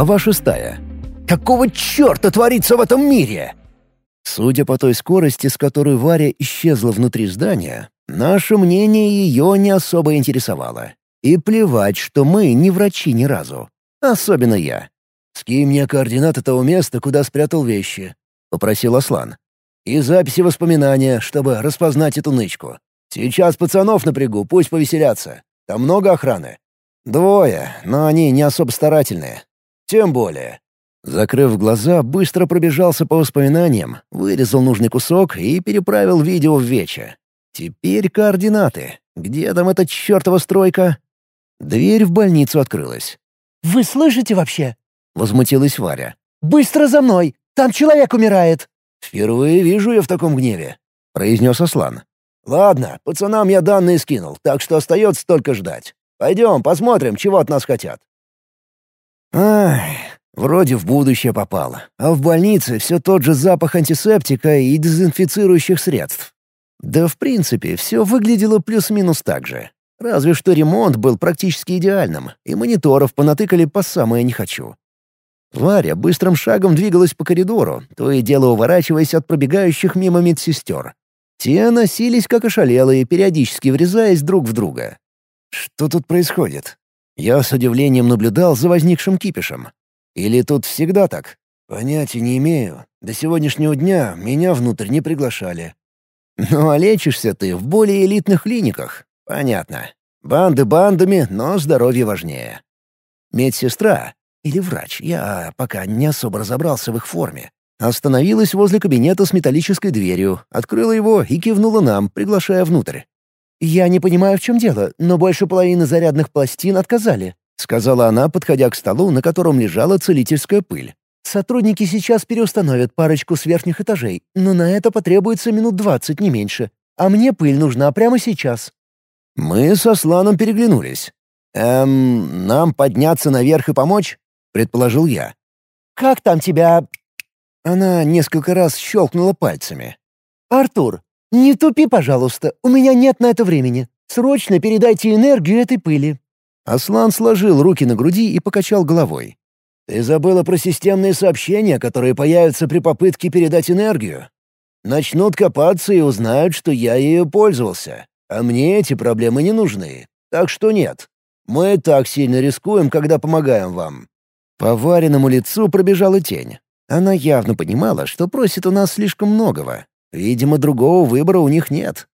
Глава шестая. Какого черта творится в этом мире? Судя по той скорости, с которой Варя исчезла внутри здания, наше мнение ее не особо интересовало. И плевать, что мы не врачи ни разу. Особенно я. «Скинь мне координаты того места, куда спрятал вещи», — попросил Аслан. «И записи воспоминания, чтобы распознать эту нычку. Сейчас пацанов напрягу, пусть повеселятся. Там много охраны?» «Двое, но они не особо старательные». «Тем более». Закрыв глаза, быстро пробежался по воспоминаниям, вырезал нужный кусок и переправил видео в вече. Теперь координаты. Где там эта чертова стройка? Дверь в больницу открылась. «Вы слышите вообще?» — возмутилась Варя. «Быстро за мной! Там человек умирает!» «Впервые вижу я в таком гневе», — произнес Аслан. «Ладно, пацанам я данные скинул, так что остается только ждать. Пойдем, посмотрим, чего от нас хотят». Ай, вроде в будущее попал, а в больнице все тот же запах антисептика и дезинфицирующих средств. Да, в принципе, все выглядело плюс-минус так же. Разве что ремонт был практически идеальным, и мониторов понатыкали по самое не хочу. Варя быстрым шагом двигалась по коридору, то и дело уворачиваясь от пробегающих мимо медсестер. Те носились как ошалелые, периодически врезаясь друг в друга. Что тут происходит? Я с удивлением наблюдал за возникшим кипишем. Или тут всегда так? Понятия не имею. До сегодняшнего дня меня внутрь не приглашали. Ну а лечишься ты в более элитных клиниках. Понятно. Банды бандами, но здоровье важнее. Медсестра, или врач, я пока не особо разобрался в их форме, остановилась возле кабинета с металлической дверью, открыла его и кивнула нам, приглашая внутрь. «Я не понимаю, в чем дело, но больше половины зарядных пластин отказали», — сказала она, подходя к столу, на котором лежала целительская пыль. «Сотрудники сейчас переустановят парочку с верхних этажей, но на это потребуется минут двадцать, не меньше. А мне пыль нужна прямо сейчас». Мы со Сланом переглянулись. «Эм, нам подняться наверх и помочь?» — предположил я. «Как там тебя...» Она несколько раз щелкнула пальцами. «Артур, не тупи, пожалуйста, у меня нет на это времени. Срочно передайте энергию этой пыли». Аслан сложил руки на груди и покачал головой. «Ты забыла про системные сообщения, которые появятся при попытке передать энергию. Начнут копаться и узнают, что я ею пользовался. А мне эти проблемы не нужны. Так что нет. Мы так сильно рискуем, когда помогаем вам». По вареному лицу пробежала тень. Она явно понимала, что просит у нас слишком многого. Видимо, другого выбора у них нет.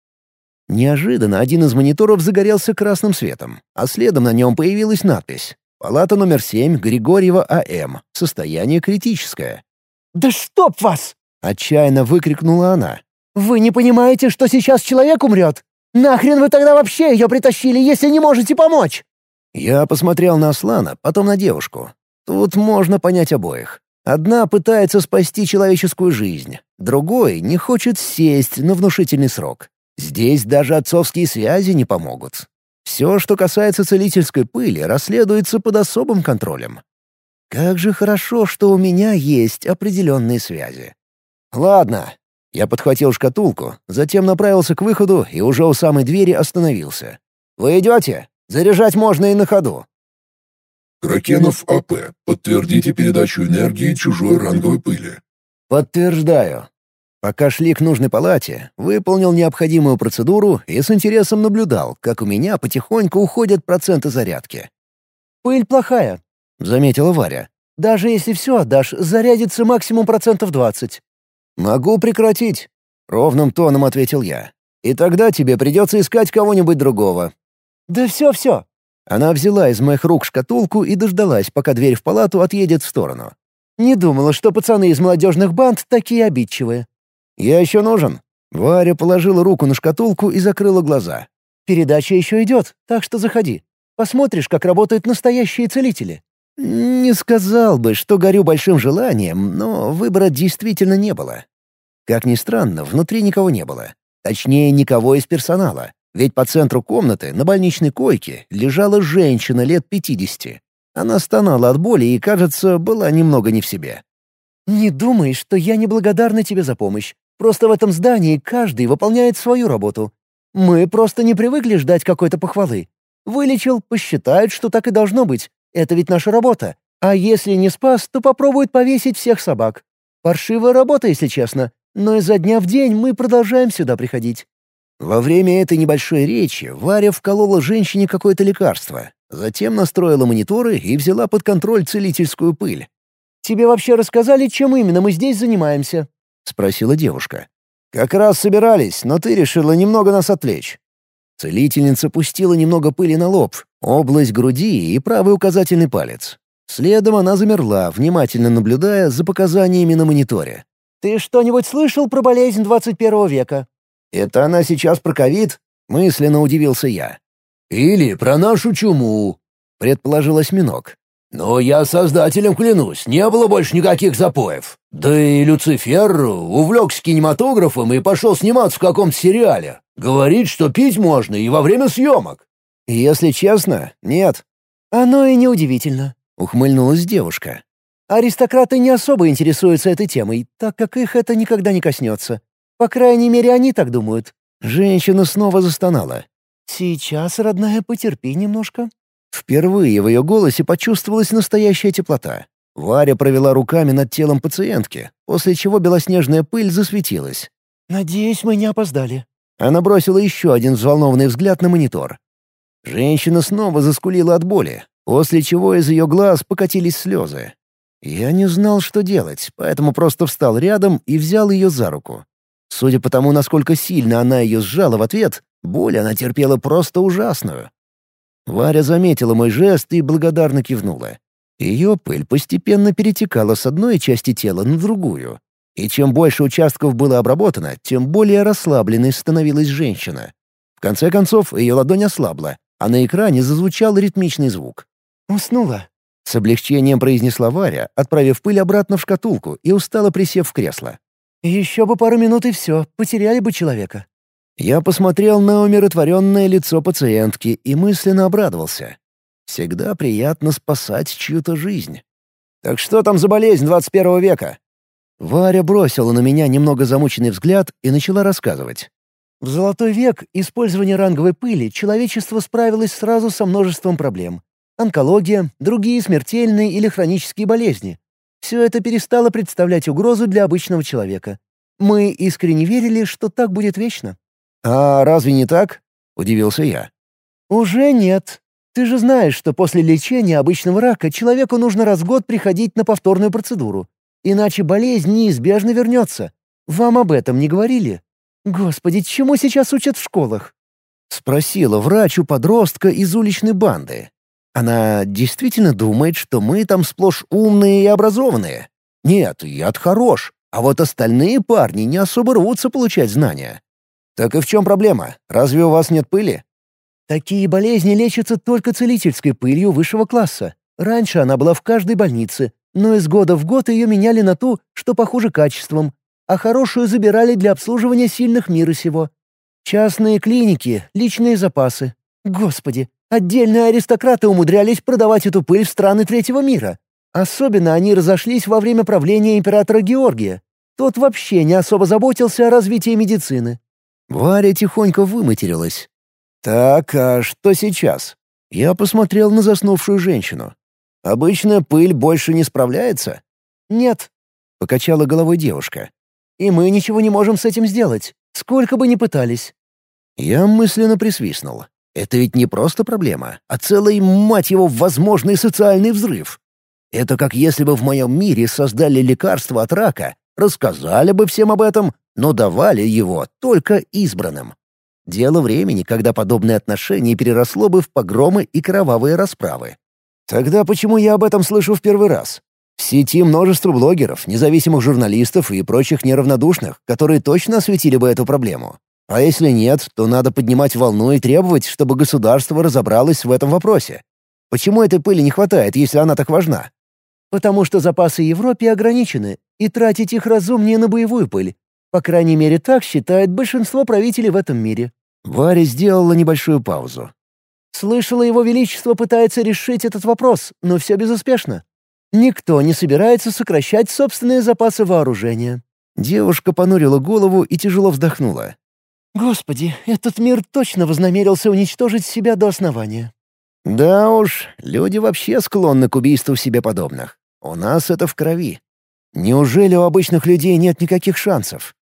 Неожиданно один из мониторов загорелся красным светом, а следом на нем появилась надпись «Палата номер 7, Григорьева А.М. Состояние критическое». «Да чтоб вас!» — отчаянно выкрикнула она. «Вы не понимаете, что сейчас человек умрет? Нахрен вы тогда вообще ее притащили, если не можете помочь?» Я посмотрел на Аслана, потом на девушку. Тут можно понять обоих. Одна пытается спасти человеческую жизнь, другой не хочет сесть на внушительный срок. Здесь даже отцовские связи не помогут. Все, что касается целительской пыли, расследуется под особым контролем. Как же хорошо, что у меня есть определенные связи. Ладно, я подхватил шкатулку, затем направился к выходу и уже у самой двери остановился. «Вы идете? Заряжать можно и на ходу». «Кракенов АП. Подтвердите передачу энергии чужой ранговой пыли». «Подтверждаю». Пока шли к нужной палате, выполнил необходимую процедуру и с интересом наблюдал, как у меня потихоньку уходят проценты зарядки. «Пыль плохая», — заметила Варя. «Даже если все отдашь, зарядится максимум процентов двадцать. «Могу прекратить», — ровным тоном ответил я. «И тогда тебе придется искать кого-нибудь другого». «Да все-все». Она взяла из моих рук шкатулку и дождалась, пока дверь в палату отъедет в сторону. «Не думала, что пацаны из молодежных банд такие обидчивые». «Я еще нужен». Варя положила руку на шкатулку и закрыла глаза. «Передача еще идет, так что заходи. Посмотришь, как работают настоящие целители». Не сказал бы, что горю большим желанием, но выбора действительно не было. Как ни странно, внутри никого не было. Точнее, никого из персонала. Ведь по центру комнаты на больничной койке лежала женщина лет пятидесяти. Она стонала от боли и, кажется, была немного не в себе. «Не думай, что я неблагодарна тебе за помощь. Просто в этом здании каждый выполняет свою работу. Мы просто не привыкли ждать какой-то похвалы. Вылечил, посчитают, что так и должно быть. Это ведь наша работа. А если не спас, то попробует повесить всех собак. Паршивая работа, если честно, но изо дня в день мы продолжаем сюда приходить». Во время этой небольшой речи Варя вколола женщине какое-то лекарство, затем настроила мониторы и взяла под контроль целительскую пыль. «Тебе вообще рассказали, чем именно мы здесь занимаемся?» — спросила девушка. «Как раз собирались, но ты решила немного нас отвлечь». Целительница пустила немного пыли на лоб, область груди и правый указательный палец. Следом она замерла, внимательно наблюдая за показаниями на мониторе. «Ты что-нибудь слышал про болезнь 21 века?» «Это она сейчас про ковид?» — мысленно удивился я. «Или про нашу чуму», — предположил осьминог. «Но я создателем клянусь, не было больше никаких запоев. Да и Люцифер увлекся кинематографом и пошел сниматься в каком-то сериале. Говорит, что пить можно и во время съемок». «Если честно, нет». «Оно и неудивительно», — ухмыльнулась девушка. «Аристократы не особо интересуются этой темой, так как их это никогда не коснется. По крайней мере, они так думают». Женщина снова застонала. «Сейчас, родная, потерпи немножко». Впервые в ее голосе почувствовалась настоящая теплота. Варя провела руками над телом пациентки, после чего белоснежная пыль засветилась. «Надеюсь, мы не опоздали». Она бросила еще один взволнованный взгляд на монитор. Женщина снова заскулила от боли, после чего из ее глаз покатились слезы. Я не знал, что делать, поэтому просто встал рядом и взял ее за руку. Судя по тому, насколько сильно она ее сжала в ответ, боль она терпела просто ужасную. Варя заметила мой жест и благодарно кивнула. Ее пыль постепенно перетекала с одной части тела на другую. И чем больше участков было обработано, тем более расслабленной становилась женщина. В конце концов, ее ладонь ослабла, а на экране зазвучал ритмичный звук. «Уснула», — с облегчением произнесла Варя, отправив пыль обратно в шкатулку и устало присев в кресло. «Еще бы пару минут и все, потеряли бы человека». Я посмотрел на умиротворенное лицо пациентки и мысленно обрадовался. Всегда приятно спасать чью-то жизнь. «Так что там за болезнь 21 века?» Варя бросила на меня немного замученный взгляд и начала рассказывать. В золотой век использование ранговой пыли человечество справилось сразу со множеством проблем. Онкология, другие смертельные или хронические болезни. Все это перестало представлять угрозу для обычного человека. Мы искренне верили, что так будет вечно. «А разве не так?» — удивился я. «Уже нет. Ты же знаешь, что после лечения обычного рака человеку нужно раз в год приходить на повторную процедуру. Иначе болезнь неизбежно вернется. Вам об этом не говорили?» «Господи, чему сейчас учат в школах?» — спросила врач у подростка из уличной банды. Она действительно думает, что мы там сплошь умные и образованные. Нет, яд хорош, а вот остальные парни не особо рвутся получать знания. Так и в чем проблема? Разве у вас нет пыли? Такие болезни лечатся только целительской пылью высшего класса. Раньше она была в каждой больнице, но из года в год ее меняли на ту, что похуже качеством, а хорошую забирали для обслуживания сильных мира сего. Частные клиники, личные запасы. Господи, отдельные аристократы умудрялись продавать эту пыль в страны третьего мира. Особенно они разошлись во время правления императора Георгия. Тот вообще не особо заботился о развитии медицины. Варя тихонько выматерилась. «Так, а что сейчас?» Я посмотрел на заснувшую женщину. «Обычная пыль больше не справляется?» «Нет», — покачала головой девушка. И мы ничего не можем с этим сделать, сколько бы ни пытались». Я мысленно присвистнул. Это ведь не просто проблема, а целый, мать его, возможный социальный взрыв. Это как если бы в моем мире создали лекарство от рака, рассказали бы всем об этом, но давали его только избранным. Дело времени, когда подобное отношение переросло бы в погромы и кровавые расправы. Тогда почему я об этом слышу в первый раз? В сети множество блогеров, независимых журналистов и прочих неравнодушных, которые точно осветили бы эту проблему. А если нет, то надо поднимать волну и требовать, чтобы государство разобралось в этом вопросе. Почему этой пыли не хватает, если она так важна? Потому что запасы Европе ограничены, и тратить их разумнее на боевую пыль. По крайней мере, так считает большинство правителей в этом мире. Варя сделала небольшую паузу. Слышала, его величество пытается решить этот вопрос, но все безуспешно. Никто не собирается сокращать собственные запасы вооружения». Девушка понурила голову и тяжело вздохнула. «Господи, этот мир точно вознамерился уничтожить себя до основания». Да уж, люди вообще склонны к убийству себе подобных. У нас это в крови. Неужели у обычных людей нет никаких шансов?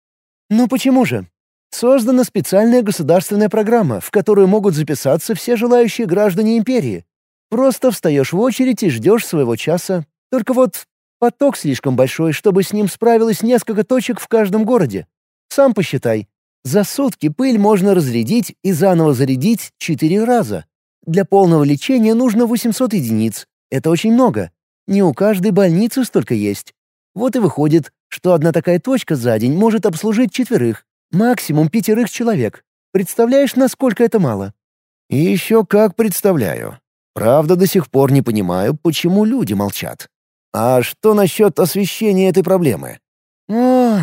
Ну почему же? Создана специальная государственная программа, в которую могут записаться все желающие граждане империи. Просто встаешь в очередь и ждешь своего часа. Только вот поток слишком большой, чтобы с ним справилось несколько точек в каждом городе. Сам посчитай. За сутки пыль можно разрядить и заново зарядить четыре раза. Для полного лечения нужно 800 единиц. Это очень много. Не у каждой больницы столько есть. Вот и выходит, что одна такая точка за день может обслужить четверых, максимум пятерых человек. Представляешь, насколько это мало? И еще как представляю. Правда, до сих пор не понимаю, почему люди молчат. А что насчет освещения этой проблемы? О,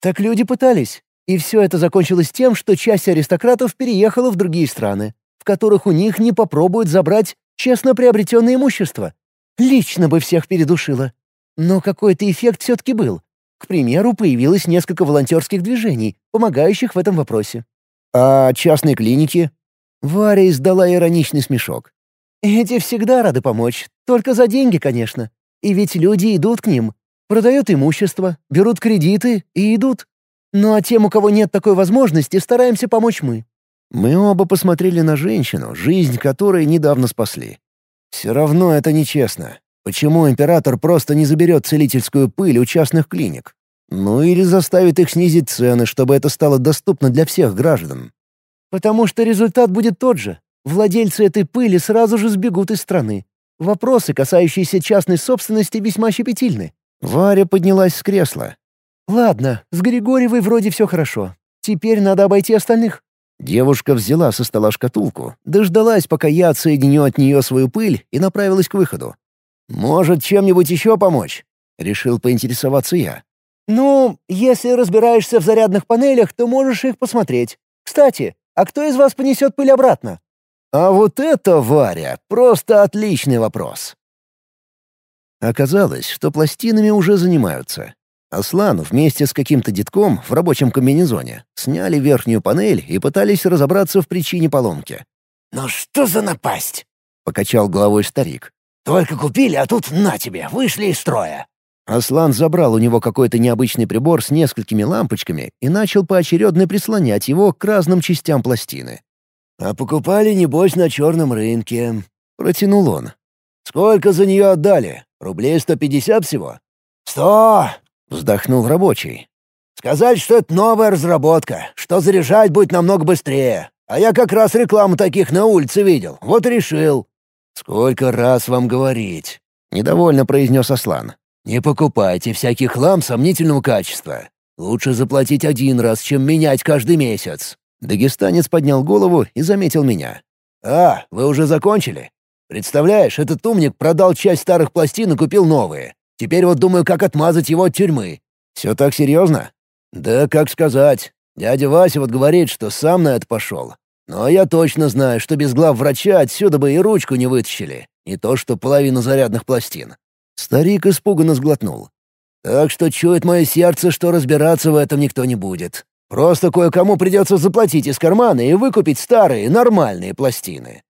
так люди пытались. И все это закончилось тем, что часть аристократов переехала в другие страны, в которых у них не попробуют забрать честно приобретенное имущество. Лично бы всех передушило. Но какой-то эффект все-таки был. К примеру, появилось несколько волонтерских движений, помогающих в этом вопросе. А частные клиники? Варя издала ироничный смешок. Эти всегда рады помочь, только за деньги, конечно. И ведь люди идут к ним, продают имущество, берут кредиты и идут. Ну а тем, у кого нет такой возможности, стараемся помочь мы. Мы оба посмотрели на женщину, жизнь которой недавно спасли. Все равно это нечестно. Почему император просто не заберет целительскую пыль у частных клиник? Ну или заставит их снизить цены, чтобы это стало доступно для всех граждан. Потому что результат будет тот же. Владельцы этой пыли сразу же сбегут из страны. Вопросы, касающиеся частной собственности, весьма щепетильны. Варя поднялась с кресла. «Ладно, с Григорьевой вроде все хорошо. Теперь надо обойти остальных». Девушка взяла со стола шкатулку, дождалась, пока я отсоединю от нее свою пыль, и направилась к выходу. «Может, чем-нибудь еще помочь?» — решил поинтересоваться я. «Ну, если разбираешься в зарядных панелях, то можешь их посмотреть. Кстати, а кто из вас понесет пыль обратно?» «А вот это, Варя, просто отличный вопрос!» Оказалось, что пластинами уже занимаются. Аслан вместе с каким-то детком в рабочем комбинезоне сняли верхнюю панель и пытались разобраться в причине поломки. «Ну что за напасть?» — покачал головой старик. Только купили, а тут на тебе, вышли из строя». Аслан забрал у него какой-то необычный прибор с несколькими лампочками и начал поочередно прислонять его к разным частям пластины. «А покупали, небось, на черном рынке», — протянул он. «Сколько за нее отдали? Рублей сто пятьдесят всего?» «Сто!» — вздохнул рабочий. «Сказать, что это новая разработка, что заряжать будет намного быстрее. А я как раз рекламу таких на улице видел, вот решил. «Сколько раз вам говорить?» — недовольно произнес Аслан. «Не покупайте всякий хлам сомнительного качества. Лучше заплатить один раз, чем менять каждый месяц». Дагестанец поднял голову и заметил меня. «А, вы уже закончили? Представляешь, этот умник продал часть старых пластин и купил новые. Теперь вот думаю, как отмазать его от тюрьмы». «Все так серьезно?» «Да как сказать. Дядя Вася вот говорит, что сам на это пошел. Но я точно знаю, что без глав врача отсюда бы и ручку не вытащили. Не то что половину зарядных пластин. Старик испуганно сглотнул. Так что чует мое сердце, что разбираться в этом никто не будет. Просто кое-кому придется заплатить из кармана и выкупить старые, нормальные пластины.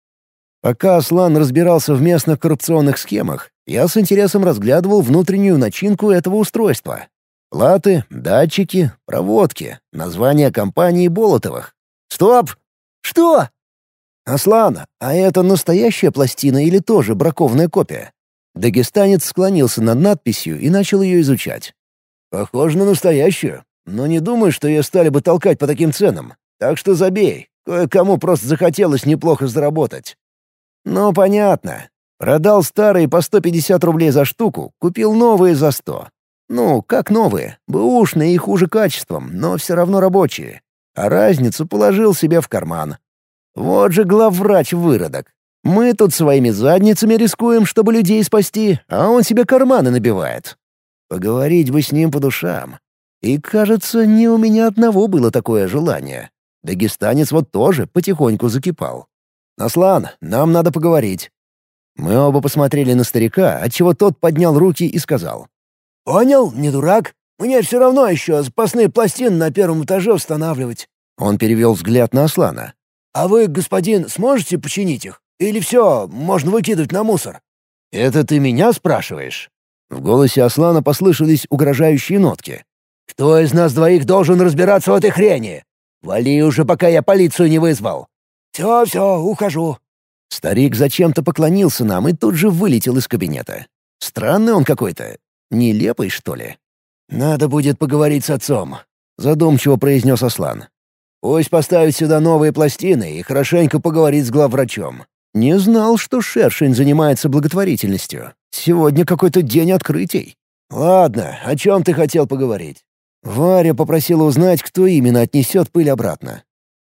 Пока Аслан разбирался в местных коррупционных схемах, я с интересом разглядывал внутреннюю начинку этого устройства. Платы, датчики, проводки, название компании Болотовых. «Стоп! «Что?» «Аслан, а это настоящая пластина или тоже бракованная копия?» Дагестанец склонился над надписью и начал ее изучать. «Похоже на настоящую, но не думаю, что ее стали бы толкать по таким ценам. Так что забей, кое-кому просто захотелось неплохо заработать». «Ну, понятно. Продал старые по 150 рублей за штуку, купил новые за 100. Ну, как новые, бэушные и хуже качеством, но все равно рабочие а разницу положил себе в карман. Вот же главврач-выродок. Мы тут своими задницами рискуем, чтобы людей спасти, а он себе карманы набивает. Поговорить бы с ним по душам. И, кажется, не у меня одного было такое желание. Дагестанец вот тоже потихоньку закипал. «Аслан, нам надо поговорить». Мы оба посмотрели на старика, отчего тот поднял руки и сказал. «Понял, не дурак. Мне все равно еще запасные пластины на первом этаже устанавливать». Он перевел взгляд на Аслана. «А вы, господин, сможете починить их? Или все, можно выкидывать на мусор?» «Это ты меня спрашиваешь?» В голосе Аслана послышались угрожающие нотки. «Кто из нас двоих должен разбираться в этой хрени? Вали уже, пока я полицию не вызвал!» «Все, все, ухожу!» Старик зачем-то поклонился нам и тут же вылетел из кабинета. Странный он какой-то. Нелепый, что ли? «Надо будет поговорить с отцом», — задумчиво произнес Аслан. «Пусть поставит сюда новые пластины и хорошенько поговорит с главврачом». Не знал, что Шершень занимается благотворительностью. Сегодня какой-то день открытий. «Ладно, о чем ты хотел поговорить?» Варя попросила узнать, кто именно отнесет пыль обратно.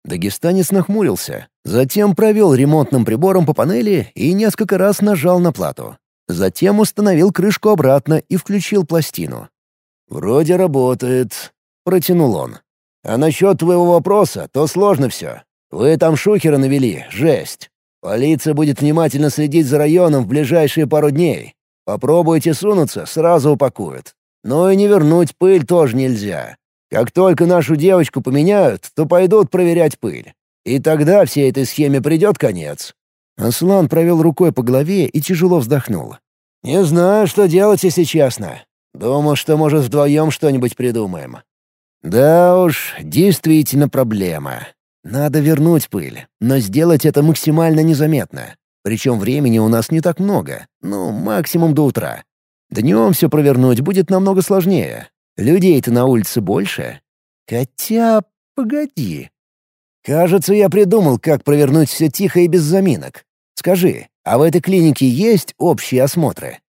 Дагестанец нахмурился, затем провел ремонтным прибором по панели и несколько раз нажал на плату. Затем установил крышку обратно и включил пластину. «Вроде работает», — протянул он. «А насчет твоего вопроса, то сложно все. Вы там шухера навели, жесть. Полиция будет внимательно следить за районом в ближайшие пару дней. Попробуйте сунуться, сразу упакуют. Но и не вернуть пыль тоже нельзя. Как только нашу девочку поменяют, то пойдут проверять пыль. И тогда всей этой схеме придет конец». Аслан провел рукой по голове и тяжело вздохнул. «Не знаю, что делать, если честно. Думал, что, может, вдвоем что-нибудь придумаем». «Да уж, действительно проблема. Надо вернуть пыль, но сделать это максимально незаметно. Причем времени у нас не так много, ну, максимум до утра. Днем все провернуть будет намного сложнее. Людей-то на улице больше. Хотя, погоди. Кажется, я придумал, как провернуть все тихо и без заминок. Скажи, а в этой клинике есть общие осмотры?